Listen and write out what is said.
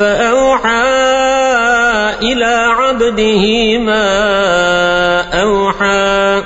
فأوحى إلى عبده ما أوحى.